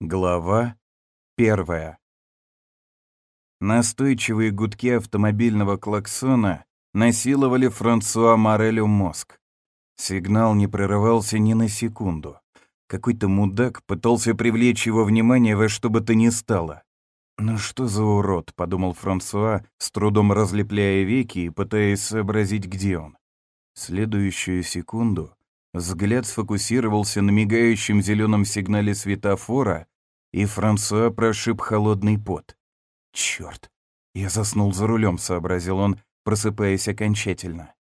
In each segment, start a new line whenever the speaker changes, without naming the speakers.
Глава первая. Настойчивые гудки автомобильного клаксона насиловали Франсуа Морелю мозг. Сигнал не прерывался ни на секунду. Какой-то мудак пытался привлечь его внимание во что бы то ни стало. «Ну что за урод?» — подумал Франсуа, с трудом разлепляя веки и пытаясь сообразить, где он. В следующую секунду взгляд сфокусировался на мигающем зеленом сигнале светофора, и Франсуа прошиб холодный пот. «Чёрт! Я заснул за рулем», — сообразил он, просыпаясь окончательно.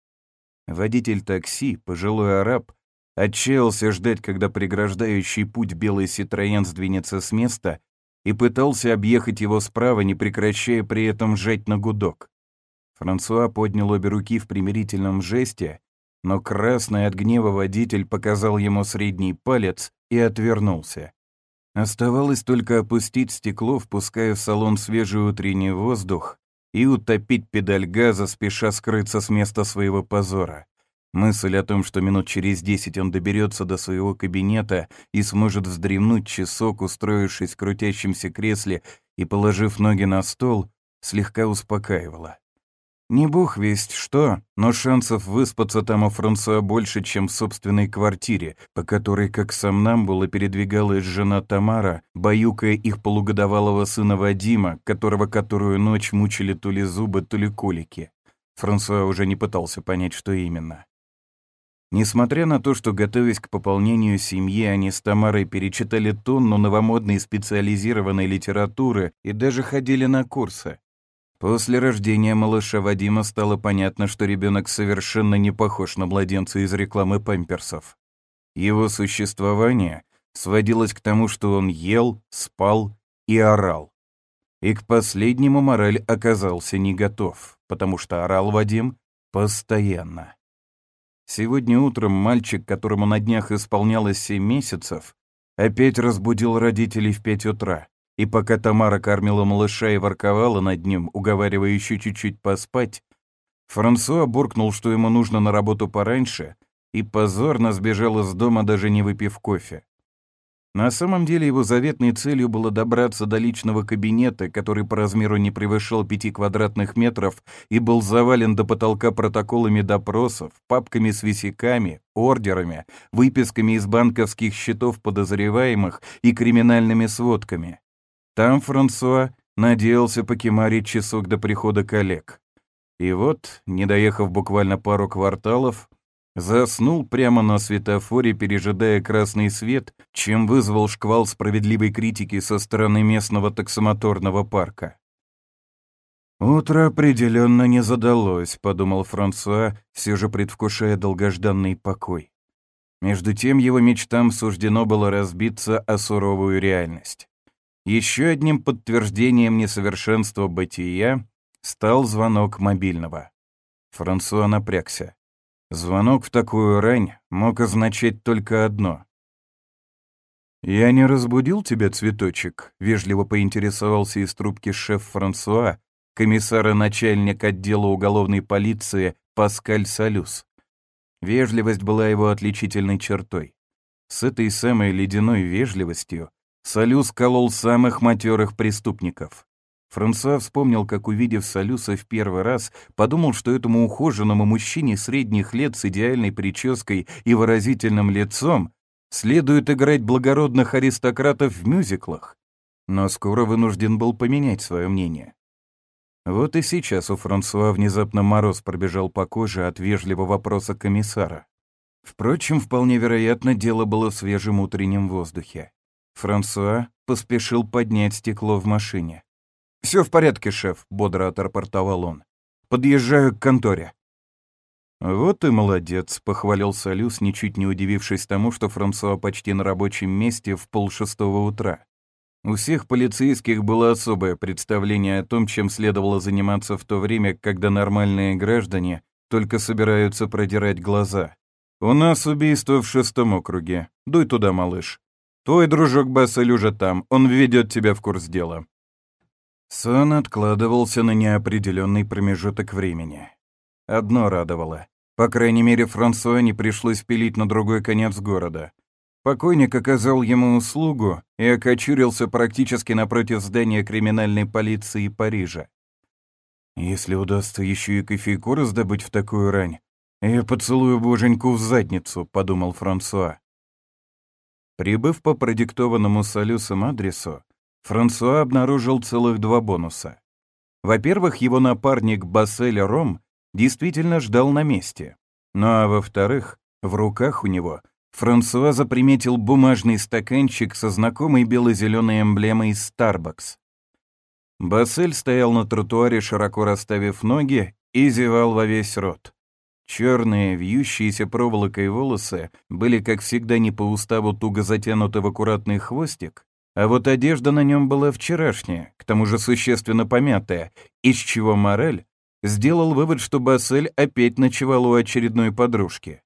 Водитель такси, пожилой араб, отчаялся ждать, когда преграждающий путь белый Ситроен сдвинется с места, и пытался объехать его справа, не прекращая при этом жать на гудок. Франсуа поднял обе руки в примирительном жесте, но красный от гнева водитель показал ему средний палец и отвернулся. Оставалось только опустить стекло, впуская в салон свежий утренний воздух, и утопить педаль газа, спеша скрыться с места своего позора. Мысль о том, что минут через десять он доберется до своего кабинета и сможет вздремнуть часок, устроившись в крутящемся кресле и положив ноги на стол, слегка успокаивала. Не бог весть что, но шансов выспаться там у Франсуа больше, чем в собственной квартире, по которой, как сам было, передвигалась жена Тамара, баюкая их полугодовалого сына Вадима, которого которую ночь мучили то ли зубы, то ли колики. Франсуа уже не пытался понять, что именно. Несмотря на то, что, готовясь к пополнению семьи, они с Тамарой перечитали тонну новомодной специализированной литературы и даже ходили на курсы. После рождения малыша Вадима стало понятно, что ребенок совершенно не похож на младенца из рекламы памперсов. Его существование сводилось к тому, что он ел, спал и орал. И к последнему мораль оказался не готов, потому что орал Вадим постоянно. Сегодня утром мальчик, которому на днях исполнялось 7 месяцев, опять разбудил родителей в 5 утра. И пока Тамара кормила малыша и ворковала над ним, уговаривая еще чуть-чуть поспать, Франсуа буркнул, что ему нужно на работу пораньше, и позорно сбежал из дома, даже не выпив кофе. На самом деле его заветной целью было добраться до личного кабинета, который по размеру не превышал пяти квадратных метров и был завален до потолка протоколами допросов, папками с висяками, ордерами, выписками из банковских счетов подозреваемых и криминальными сводками. Там Франсуа надеялся покемарить часок до прихода коллег. И вот, не доехав буквально пару кварталов, Заснул прямо на светофоре, пережидая красный свет, чем вызвал шквал справедливой критики со стороны местного таксомоторного парка. «Утро определенно не задалось», — подумал Франсуа, все же предвкушая долгожданный покой. Между тем его мечтам суждено было разбиться о суровую реальность. Еще одним подтверждением несовершенства бытия стал звонок мобильного. Франсуа напрягся. Звонок в такую рань мог означать только одно. «Я не разбудил тебя, цветочек?» — вежливо поинтересовался из трубки шеф Франсуа, комиссара начальник отдела уголовной полиции Паскаль Салюс. Вежливость была его отличительной чертой. С этой самой ледяной вежливостью Салюс колол самых матерых преступников. Франсуа вспомнил, как, увидев Салюса в первый раз, подумал, что этому ухоженному мужчине средних лет с идеальной прической и выразительным лицом следует играть благородных аристократов в мюзиклах. Но скоро вынужден был поменять свое мнение. Вот и сейчас у Франсуа внезапно мороз пробежал по коже от вежливого вопроса комиссара. Впрочем, вполне вероятно, дело было в свежем утреннем воздухе. Франсуа поспешил поднять стекло в машине. «Все в порядке, шеф», — бодро отрапортовал он. «Подъезжаю к конторе». «Вот и молодец», — похвалил Салюс, ничуть не удивившись тому, что Франсуа почти на рабочем месте в полшестого утра. У всех полицейских было особое представление о том, чем следовало заниматься в то время, когда нормальные граждане только собираются продирать глаза. «У нас убийство в шестом округе. Дуй туда, малыш. Твой дружок Бассель уже там, он введет тебя в курс дела». Сон откладывался на неопределенный промежуток времени. Одно радовало. По крайней мере, Франсуа не пришлось пилить на другой конец города. Покойник оказал ему услугу и окочурился практически напротив здания криминальной полиции Парижа. Если удастся еще и кофейку раздобыть в такую рань, я поцелую боженьку в задницу, подумал Франсуа. Прибыв по продиктованному Солюсом адресу, Франсуа обнаружил целых два бонуса. Во-первых, его напарник Бассель Ром действительно ждал на месте. Ну а во-вторых, в руках у него — Франсуа заприметил бумажный стаканчик со знакомой бело-зеленой эмблемой Starbucks. Бассель стоял на тротуаре, широко расставив ноги, и зевал во весь рот. Черные, вьющиеся проволокой волосы были, как всегда, не по уставу туго затянуты в аккуратный хвостик, а вот одежда на нем была вчерашняя, к тому же существенно помятая, из чего Морель сделал вывод, что Бассель опять ночевал у очередной подружки.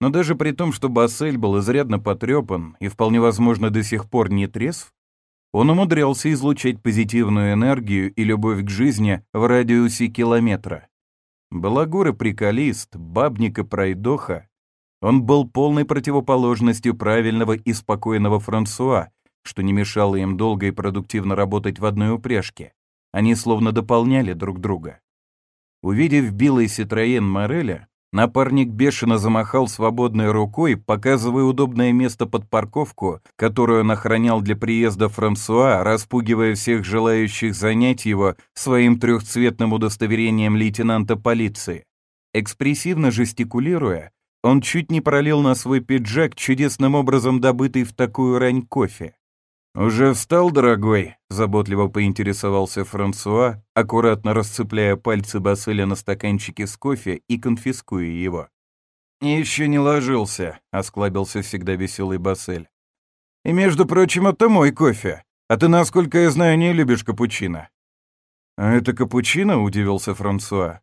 Но даже при том, что Бассель был изрядно потрепан и вполне возможно до сих пор не трезв, он умудрялся излучать позитивную энергию и любовь к жизни в радиусе километра. Балагур и приколист, бабник и пройдоха, он был полной противоположностью правильного и спокойного Франсуа, что не мешало им долго и продуктивно работать в одной упряжке. Они словно дополняли друг друга. Увидев белый Ситроен Мореля, Напарник бешено замахал свободной рукой, показывая удобное место под парковку, которую он охранял для приезда Франсуа, распугивая всех желающих занять его своим трехцветным удостоверением лейтенанта полиции. Экспрессивно жестикулируя, он чуть не пролил на свой пиджак чудесным образом добытый в такую рань кофе. «Уже встал, дорогой?» — заботливо поинтересовался Франсуа, аккуратно расцепляя пальцы Басселя на стаканчике с кофе и конфискуя его. «Еще не ложился», — осклабился всегда веселый Бассель. «И, между прочим, это мой кофе, а ты, насколько я знаю, не любишь капучино». «А это капучино?» — удивился Франсуа.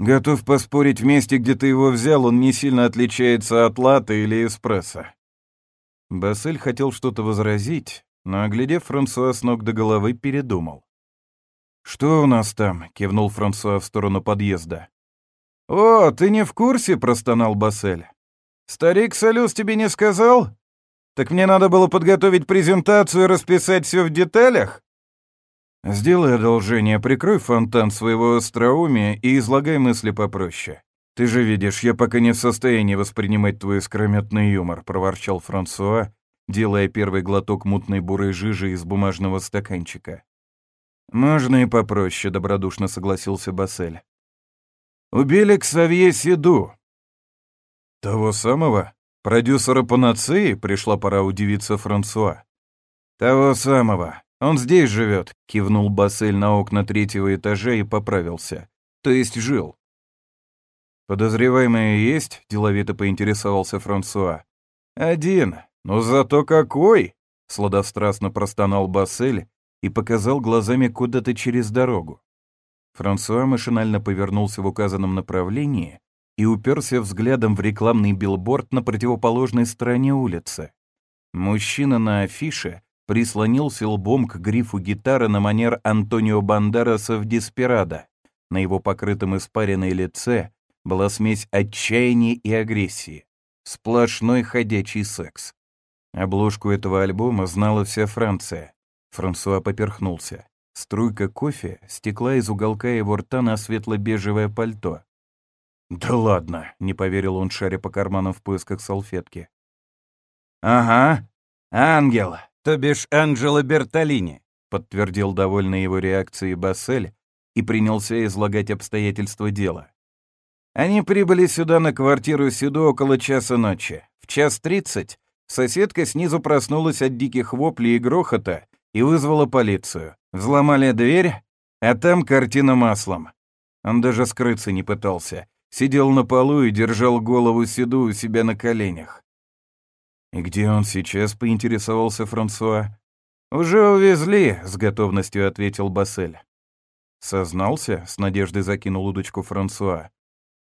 «Готов поспорить, в месте, где ты его взял, он не сильно отличается от латте или эспрессо». Бассель хотел что-то возразить, но, оглядев Франсуа с ног до головы, передумал. «Что у нас там?» — кивнул Франсуа в сторону подъезда. «О, ты не в курсе?» — простонал Бассель. «Старик Салюс тебе не сказал? Так мне надо было подготовить презентацию и расписать все в деталях?» «Сделай одолжение, прикрой фонтан своего остроумия и излагай мысли попроще. Ты же видишь, я пока не в состоянии воспринимать твой искрометный юмор», — проворчал Франсуа, делая первый глоток мутной бурой жижи из бумажного стаканчика. «Можно и попроще», — добродушно согласился Бассель. «Убили Ксавье Седу». «Того самого? Продюсера панацеи?» — пришла пора удивиться Франсуа. «Того самого. Он здесь живет», — кивнул Бассель на окна третьего этажа и поправился. «То есть жил». «Подозреваемый есть?» — деловито поинтересовался Франсуа. «Один. «Но зато какой!» — сладострастно простонал Бассель и показал глазами куда-то через дорогу. Франсуа машинально повернулся в указанном направлении и уперся взглядом в рекламный билборд на противоположной стороне улицы. Мужчина на афише прислонился лбом к грифу гитары на манер Антонио Бандераса в «Деспирадо». На его покрытом испаренной лице была смесь отчаяния и агрессии. Сплошной ходячий секс. Обложку этого альбома знала вся Франция. Франсуа поперхнулся. Струйка кофе стекла из уголка его рта на светло-бежевое пальто. «Да ладно!» — не поверил он, шаря по карманам в поисках салфетки. «Ага, ангел, то бишь Анджело Бертолини», — подтвердил довольный его реакцией Бассель и принялся излагать обстоятельства дела. Они прибыли сюда на квартиру Сюду около часа ночи. В час тридцать Соседка снизу проснулась от диких воплей и грохота и вызвала полицию. Взломали дверь, а там картина маслом. Он даже скрыться не пытался. Сидел на полу и держал голову седу у себя на коленях. «И где он сейчас?» — поинтересовался Франсуа. «Уже увезли», — с готовностью ответил Бассель. «Сознался?» — с надеждой закинул удочку Франсуа.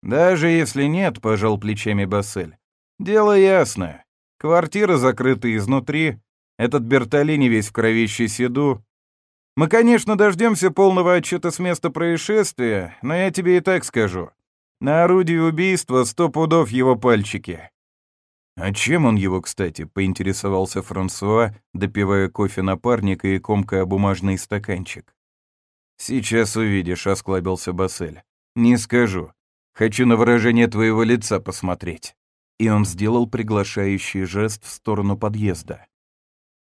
«Даже если нет», — пожал плечами Бассель. «Дело ясное. Квартира закрыта изнутри, этот Бертолини весь в кровище седу. Мы, конечно, дождемся полного отчета с места происшествия, но я тебе и так скажу. На орудии убийства сто пудов его пальчики. «А чем он его, кстати?» — поинтересовался Франсуа, допивая кофе напарника и комкая бумажный стаканчик. «Сейчас увидишь», — осклабился Бассель. «Не скажу. Хочу на выражение твоего лица посмотреть». И он сделал приглашающий жест в сторону подъезда.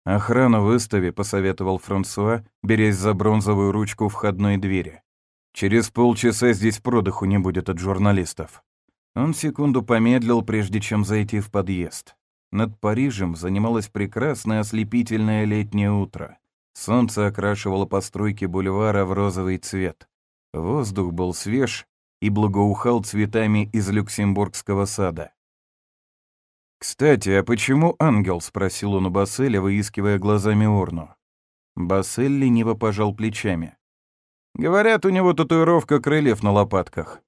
«Охрану выстави», — посоветовал Франсуа, берясь за бронзовую ручку входной двери. «Через полчаса здесь продыху не будет от журналистов». Он секунду помедлил, прежде чем зайти в подъезд. Над Парижем занималось прекрасное ослепительное летнее утро. Солнце окрашивало постройки бульвара в розовый цвет. Воздух был свеж и благоухал цветами из Люксембургского сада. «Кстати, а почему ангел?» — спросил он у Басселя, выискивая глазами урну. Бассель лениво пожал плечами. «Говорят, у него татуировка крыльев на лопатках».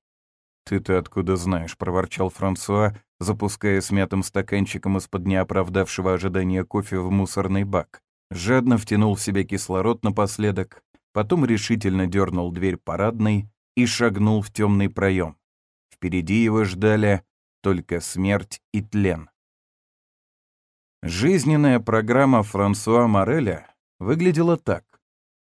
«Ты-то откуда знаешь?» — проворчал Франсуа, запуская смятым стаканчиком из-под неоправдавшего ожидания кофе в мусорный бак. Жадно втянул в себя кислород напоследок, потом решительно дернул дверь парадной и шагнул в темный проем. Впереди его ждали только смерть и тлен. Жизненная программа Франсуа Мореля выглядела так.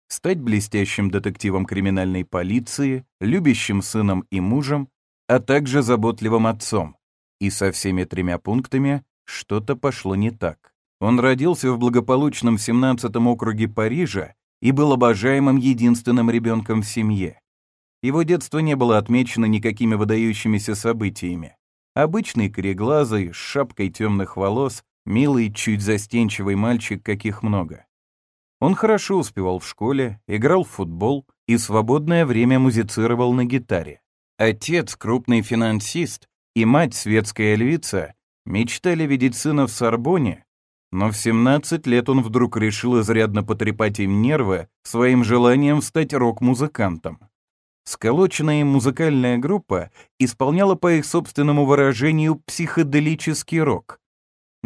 Стать блестящим детективом криминальной полиции, любящим сыном и мужем, а также заботливым отцом. И со всеми тремя пунктами что-то пошло не так. Он родился в благополучном 17-м округе Парижа и был обожаемым единственным ребенком в семье. Его детство не было отмечено никакими выдающимися событиями. Обычный кореглазый, с шапкой темных волос, милый, чуть застенчивый мальчик, каких много. Он хорошо успевал в школе, играл в футбол и свободное время музицировал на гитаре. Отец, крупный финансист, и мать, светская львица, мечтали видеть сына в Сорбоне, но в 17 лет он вдруг решил изрядно потрепать им нервы своим желанием стать рок-музыкантом. Сколоченная им музыкальная группа исполняла по их собственному выражению психоделический рок.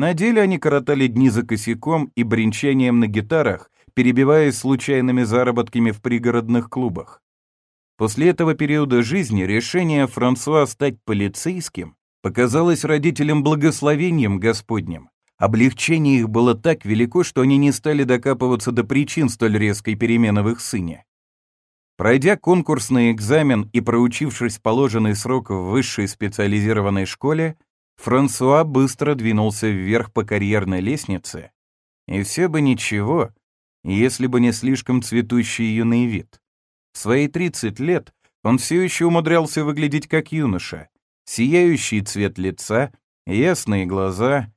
На деле они коротали дни за косяком и бренчанием на гитарах, перебиваясь случайными заработками в пригородных клубах. После этого периода жизни решение Франсуа стать полицейским показалось родителям благословением Господним. Облегчение их было так велико, что они не стали докапываться до причин столь резкой перемены в их сыне. Пройдя конкурсный экзамен и проучившись положенный срок в высшей специализированной школе, Франсуа быстро двинулся вверх по карьерной лестнице, и все бы ничего, если бы не слишком цветущий юный вид. В свои 30 лет он все еще умудрялся выглядеть как юноша. Сияющий цвет лица, ясные глаза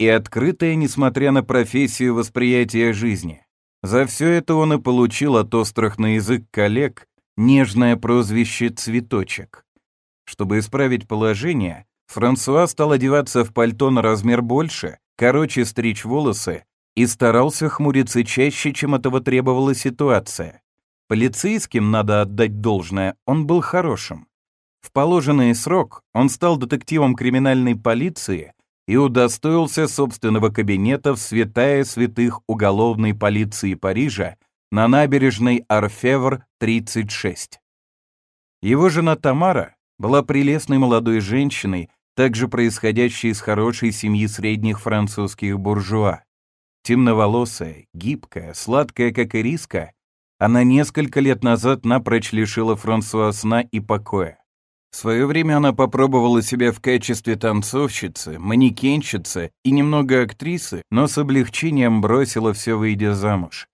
и открытое, несмотря на профессию, восприятие жизни. За все это он и получил от острых на язык коллег нежное прозвище «цветочек». Чтобы исправить положение, Франсуа стал одеваться в пальто на размер больше, короче стричь волосы и старался хмуриться чаще, чем этого требовала ситуация. Полицейским, надо отдать должное, он был хорошим. В положенный срок он стал детективом криминальной полиции и удостоился собственного кабинета в святая святых уголовной полиции Парижа на набережной Арфевр 36. Его жена Тамара была прелестной молодой женщиной, также происходящей из хорошей семьи средних французских буржуа. Темноволосая, гибкая, сладкая, как ириска, она несколько лет назад напрочь лишила Франсуа сна и покоя. В свое время она попробовала себя в качестве танцовщицы, манекенщицы и немного актрисы, но с облегчением бросила все, выйдя замуж.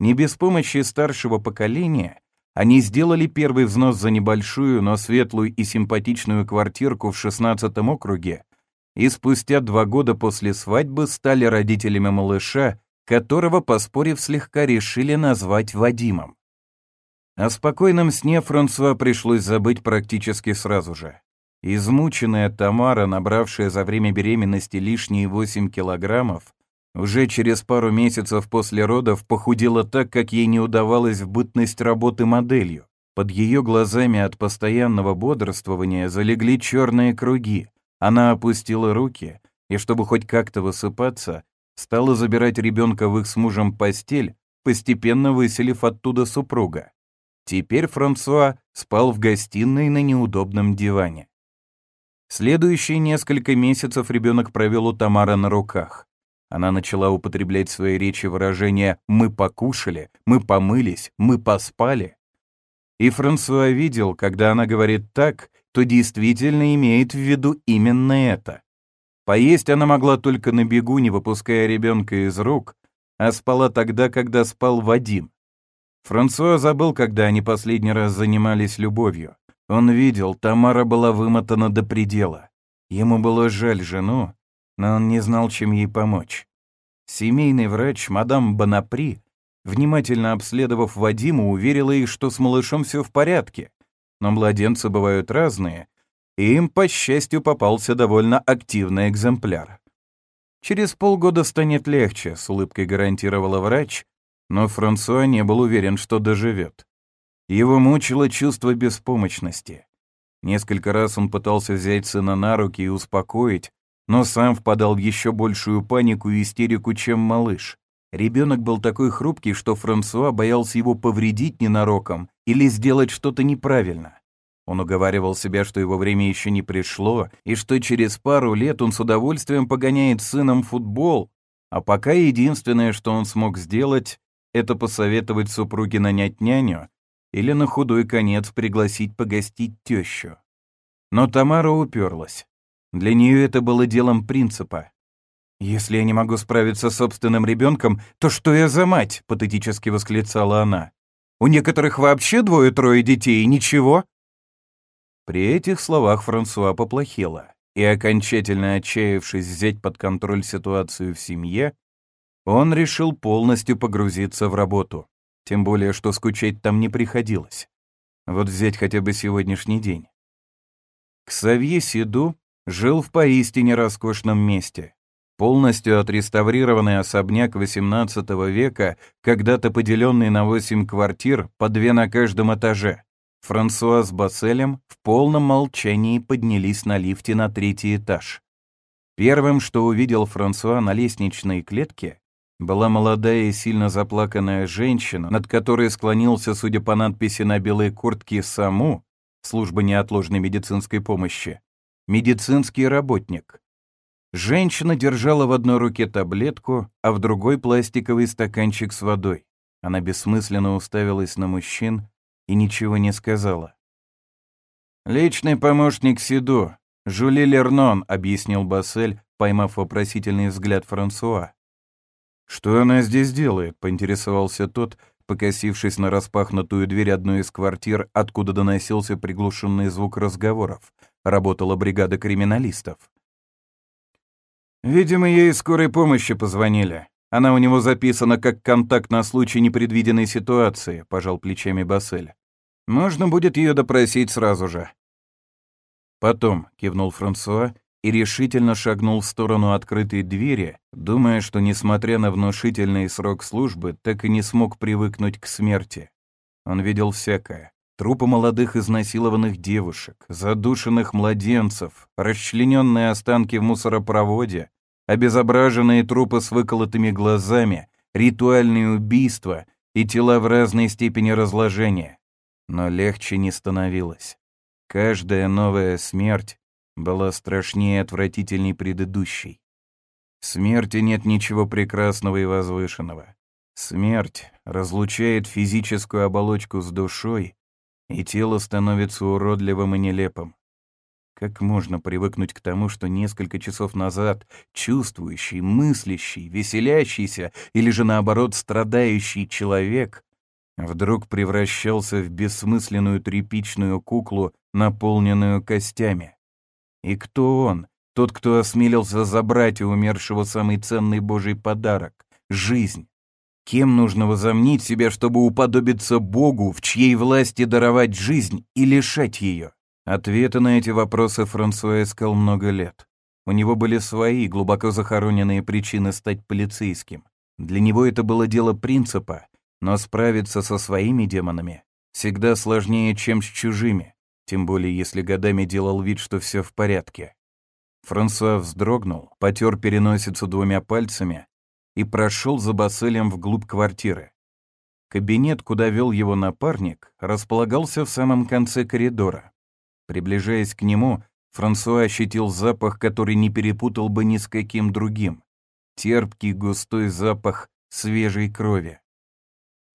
Не без помощи старшего поколения они сделали первый взнос за небольшую, но светлую и симпатичную квартирку в 16 округе и спустя два года после свадьбы стали родителями малыша, которого, поспорив слегка, решили назвать Вадимом. О спокойном сне Франсуа пришлось забыть практически сразу же. Измученная Тамара, набравшая за время беременности лишние 8 килограммов, уже через пару месяцев после родов похудела так, как ей не удавалось в бытность работы моделью. Под ее глазами от постоянного бодрствования залегли черные круги. Она опустила руки, и чтобы хоть как-то высыпаться, стала забирать ребенка в их с мужем постель, постепенно выселив оттуда супруга. Теперь Франсуа спал в гостиной на неудобном диване. Следующие несколько месяцев ребенок провел у Тамары на руках. Она начала употреблять в своей речи выражение «мы покушали», «мы помылись», «мы поспали». И Франсуа видел, когда она говорит так, то действительно имеет в виду именно это. Поесть она могла только на бегу, не выпуская ребенка из рук, а спала тогда, когда спал Вадим. Франсуа забыл, когда они последний раз занимались любовью. Он видел, Тамара была вымотана до предела. Ему было жаль жену, но он не знал, чем ей помочь. Семейный врач, мадам Бонапри, внимательно обследовав Вадима, уверила их, что с малышом все в порядке, но младенцы бывают разные, и им, по счастью, попался довольно активный экземпляр. «Через полгода станет легче», — с улыбкой гарантировала врач, но Франсуа не был уверен, что доживет. Его мучило чувство беспомощности. Несколько раз он пытался взять сына на руки и успокоить, но сам впадал в еще большую панику и истерику, чем малыш. Ребенок был такой хрупкий, что Франсуа боялся его повредить ненароком или сделать что-то неправильно. Он уговаривал себя, что его время еще не пришло, и что через пару лет он с удовольствием погоняет сыном футбол, а пока единственное, что он смог сделать, это посоветовать супруге нанять няню или на худой конец пригласить погостить тещу. Но Тамара уперлась. Для нее это было делом принципа. «Если я не могу справиться с собственным ребенком, то что я за мать?» — патетически восклицала она. «У некоторых вообще двое-трое детей, и ничего?» При этих словах Франсуа поплохело, и, окончательно отчаявшись взять под контроль ситуацию в семье, он решил полностью погрузиться в работу. Тем более, что скучать там не приходилось. Вот взять хотя бы сегодняшний день. Ксавье Сиду жил в поистине роскошном месте. Полностью отреставрированный особняк XVIII века, когда-то поделенный на восемь квартир, по две на каждом этаже. Франсуа с Басселем в полном молчании поднялись на лифте на третий этаж. Первым, что увидел Франсуа на лестничной клетке, была молодая и сильно заплаканная женщина, над которой склонился, судя по надписи на белой куртке «САМУ» служба неотложной медицинской помощи, медицинский работник. Женщина держала в одной руке таблетку, а в другой пластиковый стаканчик с водой. Она бессмысленно уставилась на мужчин и ничего не сказала. «Личный помощник Сиду, Жули Лернон», — объяснил Бассель, поймав вопросительный взгляд Франсуа. «Что она здесь делает?» — поинтересовался тот, покосившись на распахнутую дверь одной из квартир, откуда доносился приглушенный звук разговоров. Работала бригада криминалистов. «Видимо, ей скорой помощи позвонили. Она у него записана как контакт на случай непредвиденной ситуации», — пожал плечами Бассель. «Можно будет ее допросить сразу же». «Потом», — кивнул Франсуа и решительно шагнул в сторону открытой двери, думая, что, несмотря на внушительный срок службы, так и не смог привыкнуть к смерти. Он видел всякое. Трупы молодых изнасилованных девушек, задушенных младенцев, расчлененные останки в мусоропроводе, обезображенные трупы с выколотыми глазами, ритуальные убийства и тела в разной степени разложения. Но легче не становилось. Каждая новая смерть была страшнее и отвратительней предыдущей. В смерти нет ничего прекрасного и возвышенного. Смерть разлучает физическую оболочку с душой, и тело становится уродливым и нелепым. Как можно привыкнуть к тому, что несколько часов назад чувствующий, мыслящий, веселящийся или же наоборот страдающий человек вдруг превращался в бессмысленную тряпичную куклу, наполненную костями? И кто он, тот, кто осмелился забрать у умершего самый ценный божий подарок — жизнь? Кем нужно возомнить себя, чтобы уподобиться Богу, в чьей власти даровать жизнь и лишать ее? Ответы на эти вопросы Франсуа искал много лет. У него были свои, глубоко захороненные причины стать полицейским. Для него это было дело принципа, но справиться со своими демонами всегда сложнее, чем с чужими тем более если годами делал вид, что все в порядке. Франсуа вздрогнул, потер переносицу двумя пальцами и прошел за Басселем вглубь квартиры. Кабинет, куда вел его напарник, располагался в самом конце коридора. Приближаясь к нему, Франсуа ощутил запах, который не перепутал бы ни с каким другим. Терпкий густой запах свежей крови.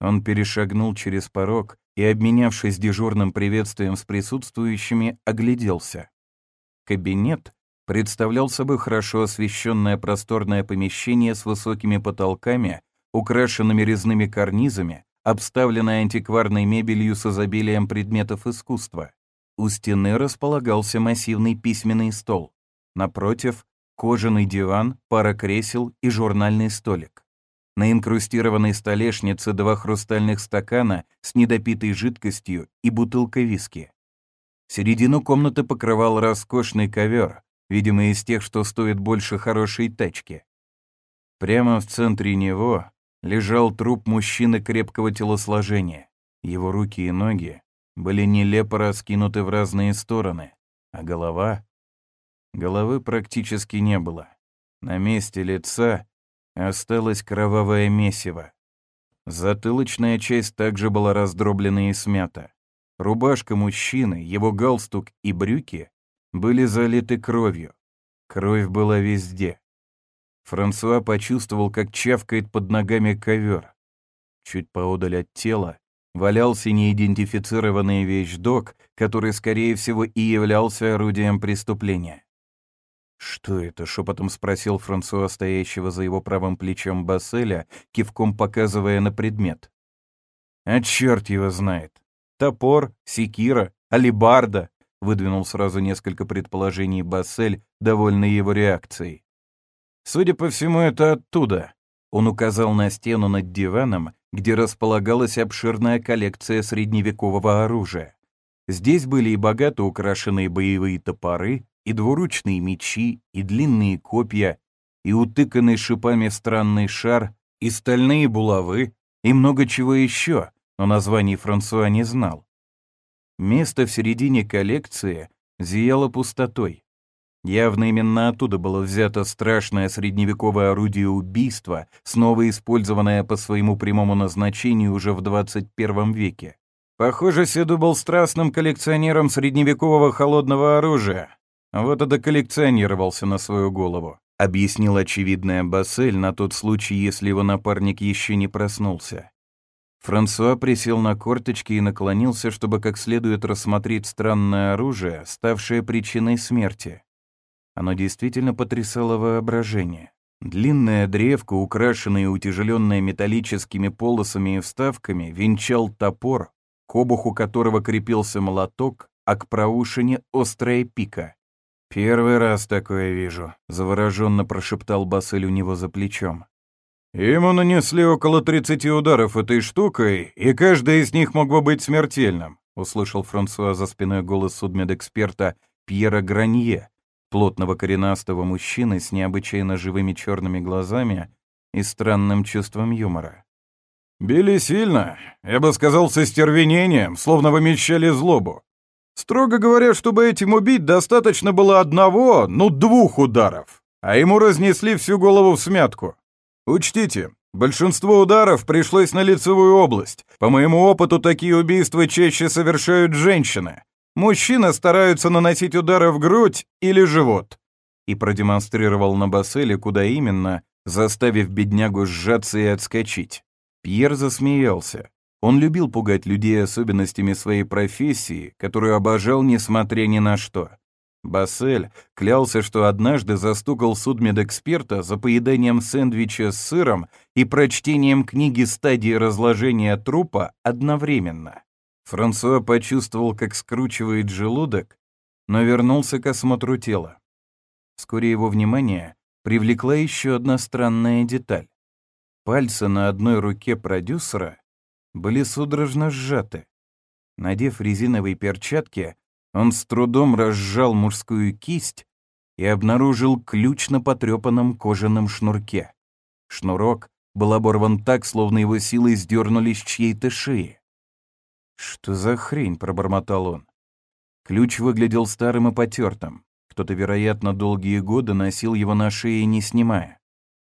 Он перешагнул через порог и, обменявшись дежурным приветствием с присутствующими, огляделся. Кабинет представлял собой хорошо освещенное просторное помещение с высокими потолками, украшенными резными карнизами, обставленное антикварной мебелью с изобилием предметов искусства. У стены располагался массивный письменный стол. Напротив — кожаный диван, пара кресел и журнальный столик. На инкрустированной столешнице два хрустальных стакана с недопитой жидкостью и бутылка виски. Середину комнаты покрывал роскошный ковер, видимо, из тех, что стоит больше хорошей тачки. Прямо в центре него лежал труп мужчины крепкого телосложения. Его руки и ноги были нелепо раскинуты в разные стороны, а голова... Головы практически не было. На месте лица осталось кровавое месиво. Затылочная часть также была раздроблена и смята. Рубашка мужчины, его галстук и брюки были залиты кровью. Кровь была везде. Франсуа почувствовал, как чавкает под ногами ковер. Чуть поодаль от тела валялся неидентифицированный вещдок, который, скорее всего, и являлся орудием преступления. «Что это?» — шепотом спросил Франсуа, стоящего за его правым плечом Басселя, кивком показывая на предмет. «А черт его знает! Топор, секира, алибарда!» — выдвинул сразу несколько предположений Бассель, довольный его реакцией. «Судя по всему, это оттуда», — он указал на стену над диваном, где располагалась обширная коллекция средневекового оружия. Здесь были и богато украшенные боевые топоры, и двуручные мечи, и длинные копья, и утыканный шипами странный шар, и стальные булавы, и много чего еще, но названий Франсуа не знал. Место в середине коллекции зияло пустотой. Явно именно оттуда было взято страшное средневековое орудие убийства, снова использованное по своему прямому назначению уже в 21 веке. Похоже, Седу был страстным коллекционером средневекового холодного оружия. Вот и доколлекционировался на свою голову, объяснил очевидная Бассель на тот случай, если его напарник еще не проснулся. Франсуа присел на корточки и наклонился, чтобы как следует рассмотреть странное оружие, ставшее причиной смерти. Оно действительно потрясало воображение. Длинная древка, украшенная и утяжеленная металлическими полосами и вставками, венчал топор, к обуху которого крепился молоток, а к проушине — острая пика. «Первый раз такое вижу», — завороженно прошептал Бассель у него за плечом. «Ему нанесли около 30 ударов этой штукой, и каждый из них мог бы быть смертельным», — услышал Франсуа за спиной голос судмедэксперта Пьера Гранье, плотного коренастого мужчины с необычайно живыми черными глазами и странным чувством юмора. «Били сильно, я бы сказал, со стервенением, словно вымещали злобу. Строго говоря, чтобы этим убить, достаточно было одного, ну двух ударов, а ему разнесли всю голову в смятку. Учтите, большинство ударов пришлось на лицевую область. По моему опыту, такие убийства чаще совершают женщины, Мужчины стараются наносить удары в грудь или живот. И продемонстрировал на Басселе, куда именно, заставив беднягу сжаться и отскочить. Пьер засмеялся. Он любил пугать людей особенностями своей профессии, которую обожал, несмотря ни на что. Бассель клялся, что однажды застукал судмедэксперта за поеданием сэндвича с сыром и прочтением книги «Стадии разложения трупа» одновременно. Франсуа почувствовал, как скручивает желудок, но вернулся к осмотру тела. Вскоре его внимание привлекла еще одна странная деталь. Пальцы на одной руке продюсера были судорожно сжаты. Надев резиновые перчатки, он с трудом разжал мужскую кисть и обнаружил ключ на потрепанном кожаном шнурке. Шнурок был оборван так, словно его силой сдернули с чьей-то шеи. «Что за хрень?» — пробормотал он. Ключ выглядел старым и потертым. Кто-то, вероятно, долгие годы носил его на шее, не снимая.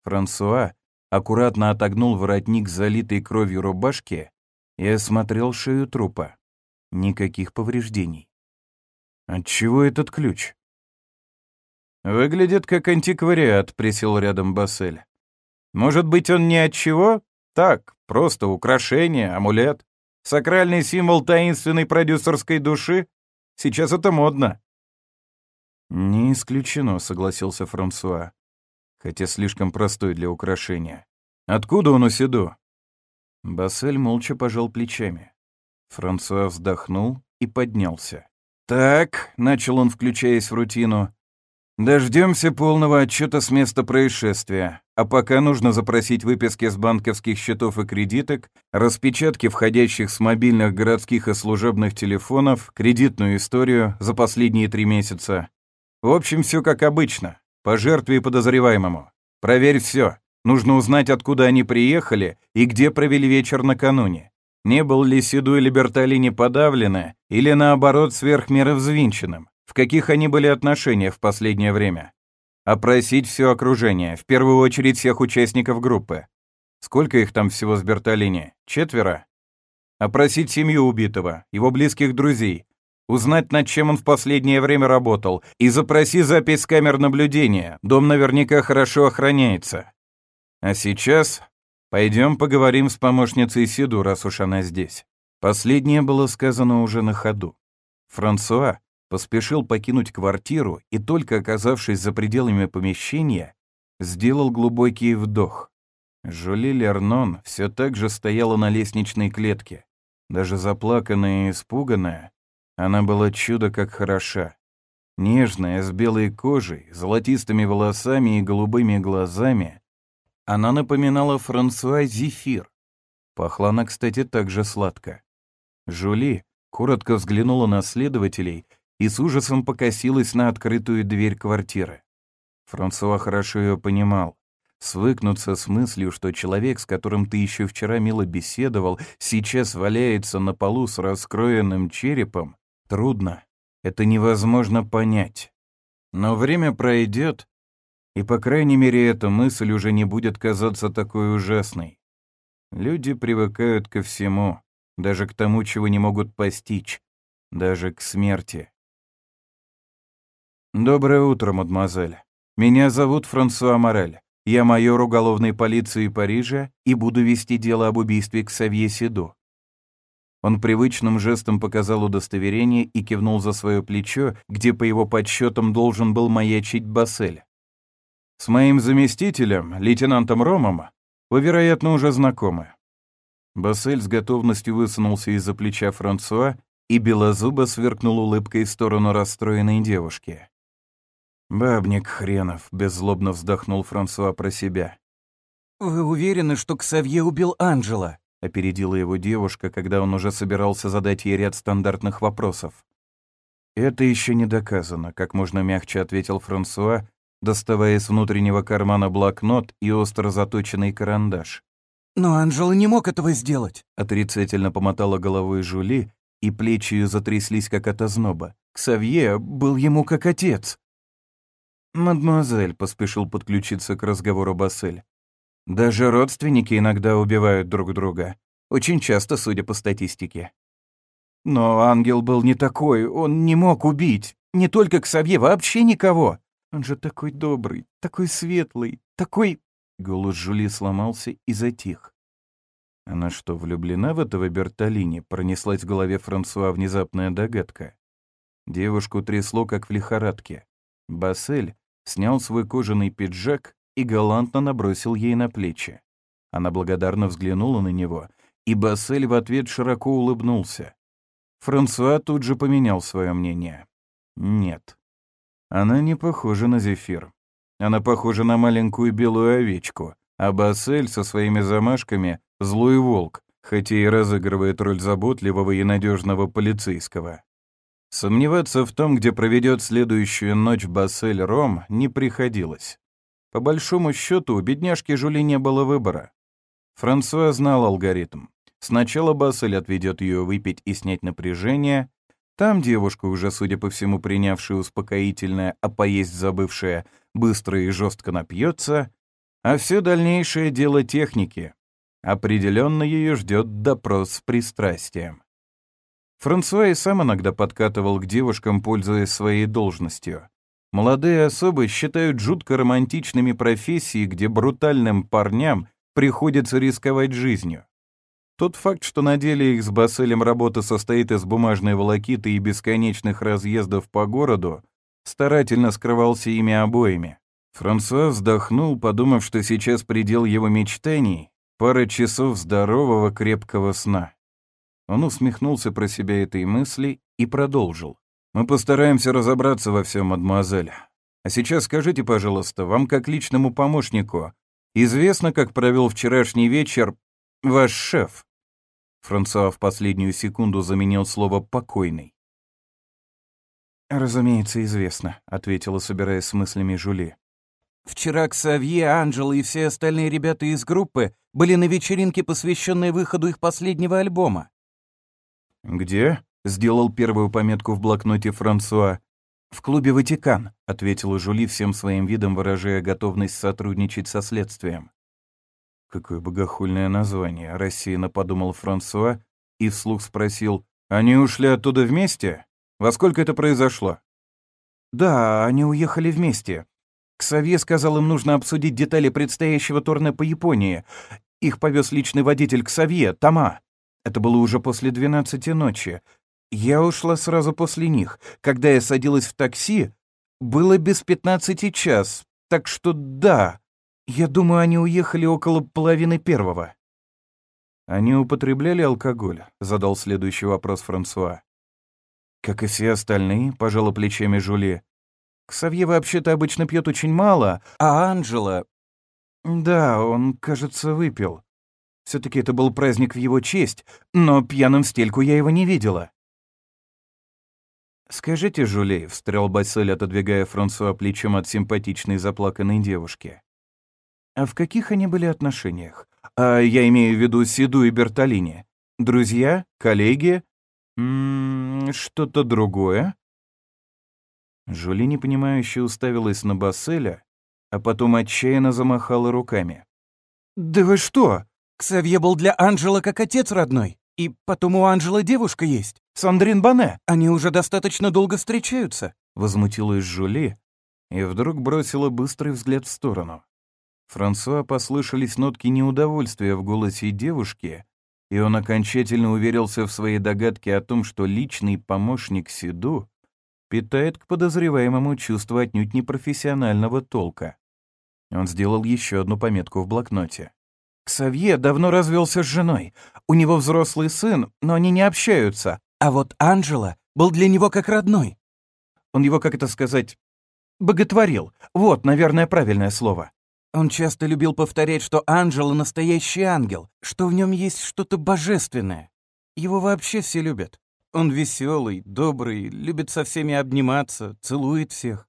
Франсуа аккуратно отогнул воротник залитой кровью рубашки и осмотрел шею трупа. Никаких повреждений. Отчего этот ключ? Выглядит как антиквариат, присел рядом Бассель. Может быть, он ни от чего? Так, просто украшение, амулет. Сакральный символ таинственной продюсерской души? Сейчас это модно. «Не исключено», — согласился Франсуа, хотя слишком простой для украшения. «Откуда он у Седо?» Бассель молча пожал плечами. Франсуа вздохнул и поднялся. «Так», — начал он, включаясь в рутину, — «дождемся полного отчета с места происшествия, а пока нужно запросить выписки с банковских счетов и кредиток, распечатки входящих с мобильных городских и служебных телефонов, кредитную историю за последние три месяца. В общем, все как обычно, по жертве подозреваемому. Проверь все. Нужно узнать, откуда они приехали и где провели вечер накануне. Не был ли Сиду или Бертолини подавлены, или наоборот сверх меры взвинченным? В каких они были отношениях в последнее время? Опросить все окружение, в первую очередь всех участников группы. Сколько их там всего с Бертолини? Четверо? Опросить семью убитого, его близких друзей, узнать, над чем он в последнее время работал, и запроси запись камер наблюдения, дом наверняка хорошо охраняется. А сейчас Пойдем поговорим с помощницей Сиду, раз уж она здесь. Последнее было сказано уже на ходу. Франсуа поспешил покинуть квартиру и, только оказавшись за пределами помещения, сделал глубокий вдох. Жули Лернон все так же стояла на лестничной клетке. Даже заплаканная и испуганная, она была чудо как хороша. Нежная, с белой кожей, золотистыми волосами и голубыми глазами, она напоминала Франсуа Зефир. Пахла она, кстати, также сладко. Жули коротко взглянула на следователей и с ужасом покосилась на открытую дверь квартиры. Франсуа хорошо ее понимал. Свыкнуться с мыслью, что человек, с которым ты еще вчера мило беседовал, сейчас валяется на полу с раскроенным черепом, трудно. Это невозможно понять. Но время пройдет, и, по крайней мере, эта мысль уже не будет казаться такой ужасной. Люди привыкают ко всему, даже к тому, чего не могут постичь, даже к смерти. «Доброе утро, мадемуазель. Меня зовут Франсуа Морель. Я майор уголовной полиции Парижа и буду вести дело об убийстве Ксавье Сиду». Он привычным жестом показал удостоверение и кивнул за свое плечо, где, по его подсчетам, должен был маячить Бассель. С моим заместителем, лейтенантом Ромом, вы, вероятно, уже знакомы». Бассель с готовностью высунулся из-за плеча Франсуа, и белозубо сверкнул улыбкой в сторону расстроенной девушки. «Бабник хренов», — беззлобно вздохнул Франсуа про себя.
«Вы уверены, что Ксавье убил Анджела?»
— опередила его девушка, когда он уже собирался задать ей ряд стандартных вопросов. «Это еще не доказано», — как можно мягче ответил Франсуа, доставая из внутреннего кармана блокнот и остро заточенный карандаш.
«Но Анжела не мог этого сделать», —
отрицательно помотала головой Жули, и плечи ее затряслись, как от озноба. Ксавье был ему как отец. «Мадемуазель», — поспешил подключиться к разговору Бассель. «Даже родственники иногда убивают друг друга. Очень часто, судя по статистике». «Но ангел был не такой, он не мог убить. Не только Ксавье, вообще никого. Он же такой добрый, такой светлый, такой...» Голос Жули сломался и затих. Она что, влюблена в этого Бертолини? Пронеслась в голове Франсуа внезапная догадка. Девушку трясло, как в лихорадке. Бассель снял свой кожаный пиджак и галантно набросил ей на плечи. Она благодарно взглянула на него, и Бассель в ответ широко улыбнулся. Франсуа тут же поменял свое мнение. Нет, она не похожа на зефир. Она похожа на маленькую белую овечку, а Бассель со своими замашками — злой волк, хотя и разыгрывает роль заботливого и надежного полицейского. Сомневаться в том, где проведет следующую ночь Бассель Ром, не приходилось. По большому счету, у бедняжки Жули не было выбора. Франсуа знал алгоритм. Сначала Бассель отведет ее выпить и снять напряжение, там девушка, уже, судя по всему, принявшая успокоительное, а поесть забывшая, быстро и жестко напьется, а все дальнейшее дело техники. Определенно ее ждет допрос с пристрастием. Франсуа и сам иногда подкатывал к девушкам, пользуясь своей должностью. Молодые особы считают жутко романтичными профессии, где брутальным парням приходится рисковать жизнью. Тот факт, что на деле их с Басселем работа состоит из бумажной волокиты и бесконечных разъездов по городу, старательно скрывался ими обоими. Франсуа вздохнул, подумав, что сейчас предел его мечтаний — пара часов здорового крепкого сна. Он усмехнулся про себя этой мысли и продолжил. «Мы постараемся разобраться во всем, мадемуазель. А сейчас скажите, пожалуйста, вам как личному помощнику известно, как провел вчерашний вечер ваш шеф?» Франсуа в последнюю секунду заменил слово «покойный».
«Разумеется, известно», — ответила, собираясь с мыслями Жули. «Вчера Ксавье, Анджело и все остальные ребята из группы были на вечеринке, посвященной выходу их последнего альбома».
«Где?» — сделал первую пометку в блокноте Франсуа.
«В клубе «Ватикан», — ответила Жули всем своим видом, выражая готовность сотрудничать со следствием.
«Какое богохульное название», — рассеянно подумал Франсуа и вслух спросил, «Они ушли оттуда вместе?» Во сколько это произошло?»
«Да, они уехали вместе. Ксавье сказал, им нужно обсудить детали предстоящего турне по Японии. Их повез личный водитель Ксавье, Тома. Это было уже после двенадцати ночи. Я ушла сразу после них. Когда я садилась в такси, было без пятнадцати час. Так что да, я думаю, они уехали около половины первого».
«Они употребляли алкоголь?» — задал следующий вопрос Франсуа.
«Как и все остальные», — пожала плечами Жули. «Ксавье вообще-то обычно пьет очень мало, а Анжела...» «Да, он, кажется, выпил. Все-таки это был праздник в его честь, но пьяным в стельку я его не видела».
«Скажите, Жули», — встрял Бассель, отодвигая Франсуа плечом от симпатичной заплаканной девушки.
«А в каких они были отношениях? А я имею в виду Сиду и Бертолини. Друзья? Коллеги? М что-то другое?»
Жули непонимающе уставилась на Басселя, а потом отчаянно замахала руками.
«Да вы что? Ксавье был для Анжела как отец родной. И потом у Анжела девушка есть, Сандрин Бане. Они уже достаточно долго встречаются», — возмутилась Жули
и вдруг бросила быстрый взгляд в сторону. Франсуа послышались нотки неудовольствия в голосе девушки, и он окончательно уверился в своей догадке о том, что личный помощник Сиду питает к подозреваемому чувство отнюдь непрофессионального толка. Он сделал еще одну пометку в блокноте.
«Ксавье давно развелся с женой. У него взрослый сын, но они не общаются. А вот Анжела был для него как родной. Он его, как это сказать, боготворил. Вот, наверное, правильное слово. Он часто любил повторять, что Анжела — настоящий ангел, что в нем есть что-то божественное. Его вообще все любят. Он веселый, добрый, любит со всеми обниматься, целует всех.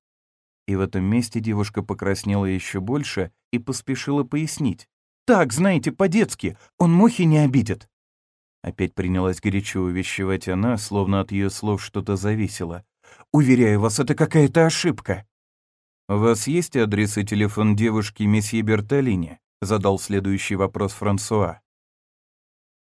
И в этом месте девушка покраснела еще больше и поспешила пояснить.
«Так, знаете, по-детски, он мухи не обидит».
Опять принялась горячо увещевать она, словно от ее слов что-то зависело.
«Уверяю вас, это какая-то ошибка.
«У вас есть адрес и телефон девушки месье Бертолини?» — задал следующий вопрос Франсуа.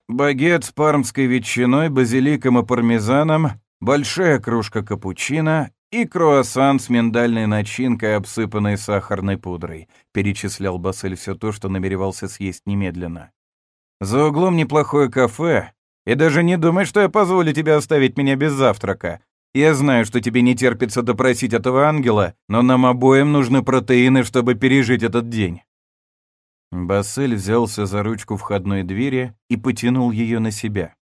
«Багет с пармской ветчиной, базиликом и пармезаном, большая кружка капучино и круассан с миндальной начинкой, обсыпанной сахарной пудрой», — перечислял Бассель все то, что намеревался съесть немедленно. «За углом неплохое кафе, и даже не думай, что я позволю тебе оставить меня без завтрака. Я знаю, что тебе не терпится допросить этого ангела, но нам обоим нужны протеины, чтобы пережить этот день». Бассель взялся за ручку входной двери и потянул ее на себя.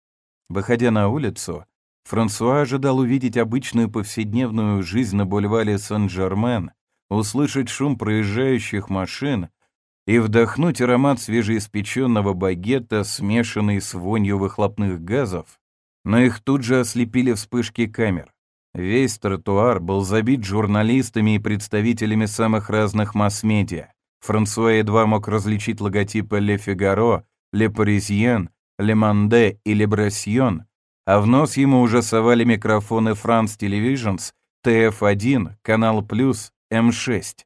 Выходя на улицу, Франсуа ожидал увидеть обычную повседневную жизнь на бульваре Сен-Жермен, услышать шум проезжающих машин и вдохнуть аромат свежеиспеченного багета, смешанный с вонью выхлопных газов, но их тут же ослепили вспышки камер. Весь тротуар был забит журналистами и представителями самых разных масс-медиа. Франсуа едва мог различить логотипы «Ле Фигаро», «Ле Паризьен», «Ле Монд» и «Либерасьон», а в нос ему уже совали микрофоны «Франс Телевижнс», ТФ-1, Канал Плюс, М6.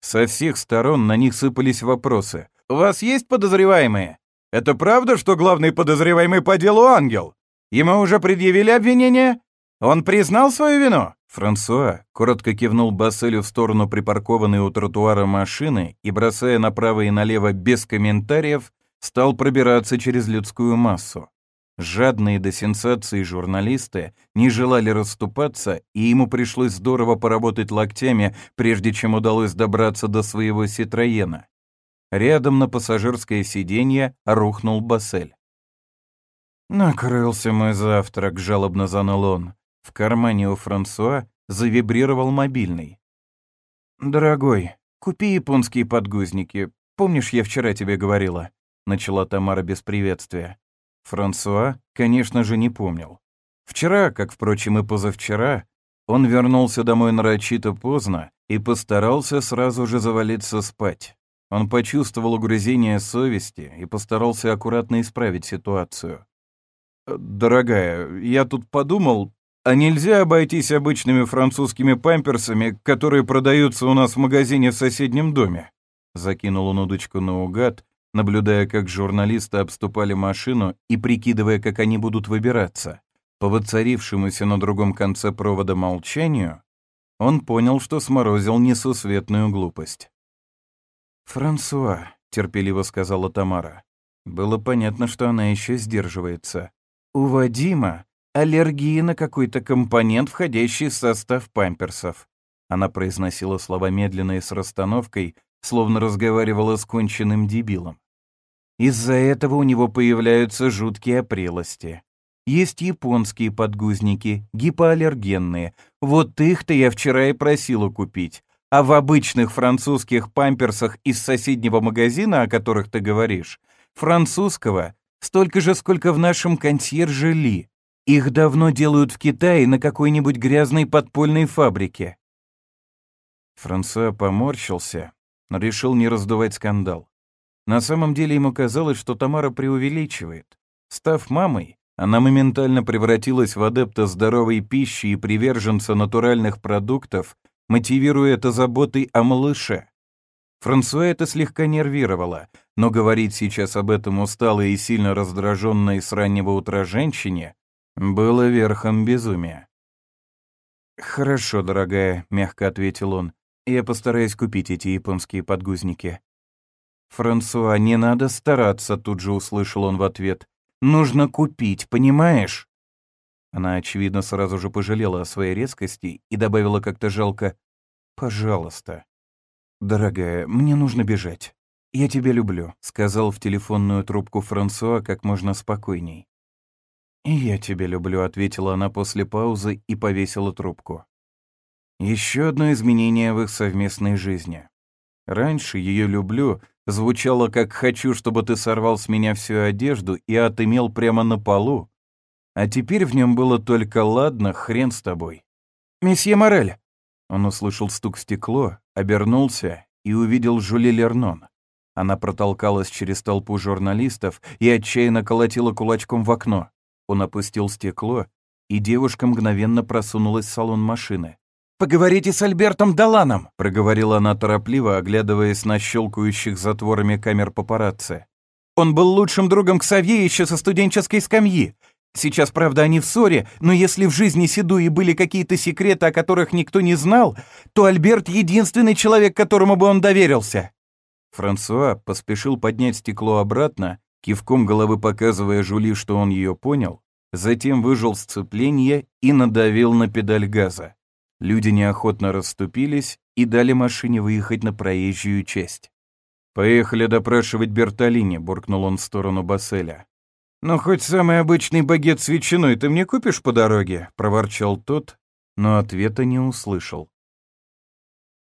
Со всех сторон на них сыпались вопросы. «У вас есть подозреваемые? Это правда, что главный подозреваемый по делу ангел? Ему уже предъявили обвинение? Он признал свою вину? Франсуа коротко кивнул Басселю в сторону припаркованной у тротуара машины и, бросая направо и налево без комментариев, стал пробираться через людскую массу. Жадные до сенсаций журналисты не желали расступаться, и ему пришлось здорово поработать локтями, прежде чем удалось добраться до своего Ситроена. Рядом на пассажирское сиденье рухнул Бассель. «Накрылся мой завтрак», — жалобно заныл он. В кармане у Франсуа завибрировал мобильный. «Дорогой, купи японские подгузники. Помнишь, я вчера тебе говорила?» Начала Тамара без приветствия. Франсуа, конечно же, не помнил. Вчера, как, впрочем, и позавчера, он вернулся домой нарочито поздно и постарался сразу же завалиться спать. Он почувствовал угрызение совести и постарался аккуратно исправить ситуацию. «Дорогая, я тут подумал, а нельзя обойтись обычными французскими памперсами, которые продаются у нас в магазине в соседнем доме?» Закинул он удочку наугад, наблюдая, как журналисты обступали машину и прикидывая, как они будут выбираться. По воцарившемуся на другом конце провода молчанию, он понял, что сморозил несусветную глупость. «Франсуа», — терпеливо сказала Тамара. Было понятно, что она еще сдерживается. «У Вадима аллергия на какой-то компонент, входящий в состав памперсов». Она произносила слова медленно и с расстановкой, словно разговаривала с конченным дебилом. Из-за этого у него появляются жуткие опрелости. Есть японские подгузники, гипоаллергенные. Вот их-то я вчера и просила купить. А в обычных французских памперсах из соседнего магазина, о которых ты говоришь, французского Столько же, сколько в нашем консьерже Ли. Их давно делают в Китае на какой-нибудь грязной подпольной фабрике. Франсуа поморщился, но решил не раздувать скандал. На самом деле ему казалось, что Тамара преувеличивает. Став мамой, она моментально превратилась в адепта здоровой пищи и приверженца натуральных продуктов, мотивируя это заботой о малыше. Франсуа это слегка нервировало, но говорить сейчас об этом усталой и сильно раздраженной с раннего утра женщине было верхом безумия. «Хорошо, дорогая», — мягко ответил он. «Я постараюсь купить эти японские подгузники». «Франсуа, не надо стараться», — тут же услышал он в ответ. «Нужно купить, понимаешь?» Она, очевидно, сразу же пожалела о своей резкости и добавила как-то жалко «пожалуйста». «Дорогая, мне нужно бежать. Я тебя люблю», — сказал в телефонную трубку Франсуа как можно спокойней. «И я тебя люблю», — ответила она после паузы и повесила трубку. Еще одно изменение в их совместной жизни. Раньше ее «люблю» звучало как «хочу, чтобы ты сорвал с меня всю одежду и отымел прямо на полу», а теперь в нем было только «ладно, хрен с тобой». «Месье Морель!» Он услышал стук в стекло, обернулся и увидел Жюли Лернон. Она протолкалась через толпу журналистов и отчаянно колотила кулачком в окно. Он опустил стекло, и девушка мгновенно просунулась в салон машины. «Поговорите с Альбертом Даланом!» — проговорила она торопливо, оглядываясь на щелкающих затворами камер папарацци. «Он был лучшим другом Ксавье еще со студенческой скамьи. Сейчас, правда, они в ссоре, но если в жизни Седуи были какие-то секреты, о которых никто не знал, то Альберт — единственный человек, которому бы он доверился». Франсуа поспешил поднять стекло обратно, кивком головы показывая Жули, что он ее понял, затем выжил сцепление и надавил на педаль газа. Люди неохотно расступились и дали машине выехать на проезжую часть. «Поехали допрашивать Бертолини», — буркнул он в сторону Басселя. «Ну, хоть самый обычный багет с ветчиной ты мне купишь по дороге?» — проворчал тот, но ответа не услышал.